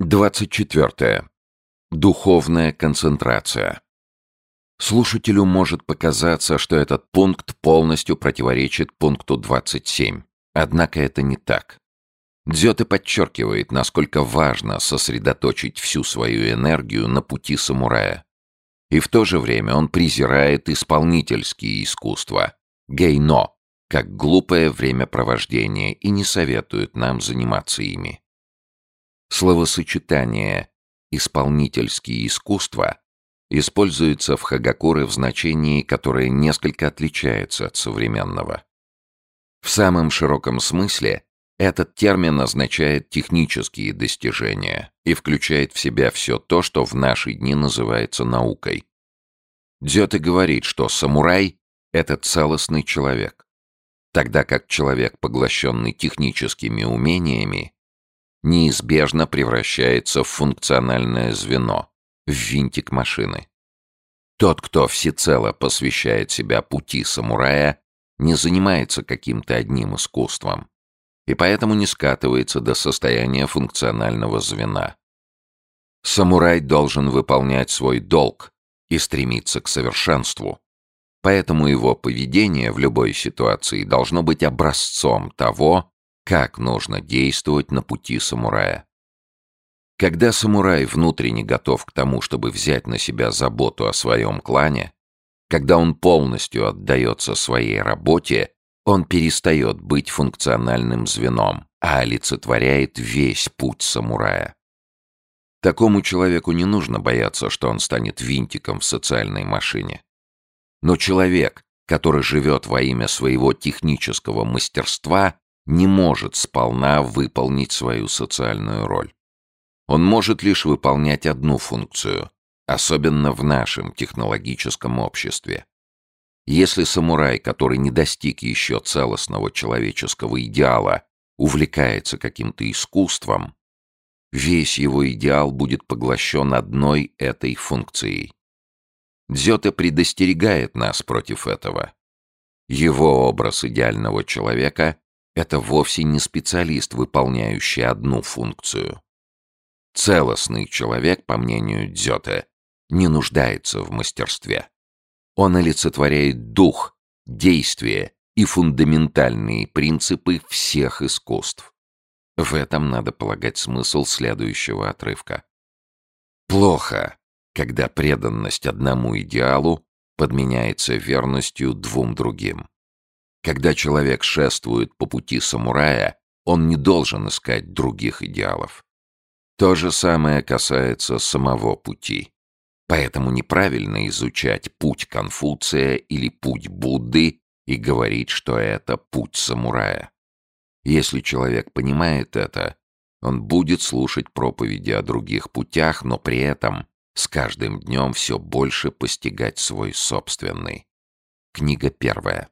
24. Духовная концентрация. Слушателю может показаться, что этот пункт полностью противоречит пункту 27. Однако это не так. Дзёте подчеркивает, насколько важно сосредоточить всю свою энергию на пути самурая. И в то же время он презирает исполнительские искусства, гейно, как глупое времяпровождение и не советует нам заниматься ими. Словосочетание «исполнительские искусства» используется в Хагакуре в значении, которое несколько отличается от современного. В самом широком смысле этот термин означает технические достижения и включает в себя все то, что в наши дни называется наукой. Дзёте говорит, что самурай — это целостный человек, тогда как человек, поглощенный техническими умениями, неизбежно превращается в функциональное звено, в винтик машины. Тот, кто всецело посвящает себя пути самурая, не занимается каким-то одним искусством и поэтому не скатывается до состояния функционального звена. Самурай должен выполнять свой долг и стремиться к совершенству. Поэтому его поведение в любой ситуации должно быть образцом того, как нужно действовать на пути самурая. Когда самурай внутренне готов к тому, чтобы взять на себя заботу о своем клане, когда он полностью отдается своей работе, он перестает быть функциональным звеном, а олицетворяет весь путь самурая. Такому человеку не нужно бояться, что он станет винтиком в социальной машине. Но человек, который живет во имя своего технического мастерства, не может сполна выполнить свою социальную роль. Он может лишь выполнять одну функцию, особенно в нашем технологическом обществе. Если самурай, который не достиг еще целостного человеческого идеала, увлекается каким-то искусством, весь его идеал будет поглощен одной этой функцией. Дзёте предостерегает нас против этого. Его образ идеального человека это вовсе не специалист, выполняющий одну функцию. Целостный человек, по мнению Дзёте, не нуждается в мастерстве. Он олицетворяет дух, действие и фундаментальные принципы всех искусств. В этом надо полагать смысл следующего отрывка. Плохо, когда преданность одному идеалу подменяется верностью двум другим. Когда человек шествует по пути самурая, он не должен искать других идеалов. То же самое касается самого пути. Поэтому неправильно изучать путь Конфуция или путь Будды и говорить, что это путь самурая. Если человек понимает это, он будет слушать проповеди о других путях, но при этом с каждым днем все больше постигать свой собственный. Книга первая.